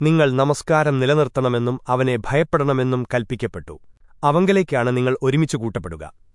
നിങ്ങൾ നമസ്കാരം നിലനിർത്തണമെന്നും അവനെ ഭയപ്പെടണമെന്നും കൽപ്പിക്കപ്പെട്ടു. അവങ്കലേക്കാണ് നിങ്ങൾ ഒരുമിച്ചു കൂട്ടപ്പെടുക.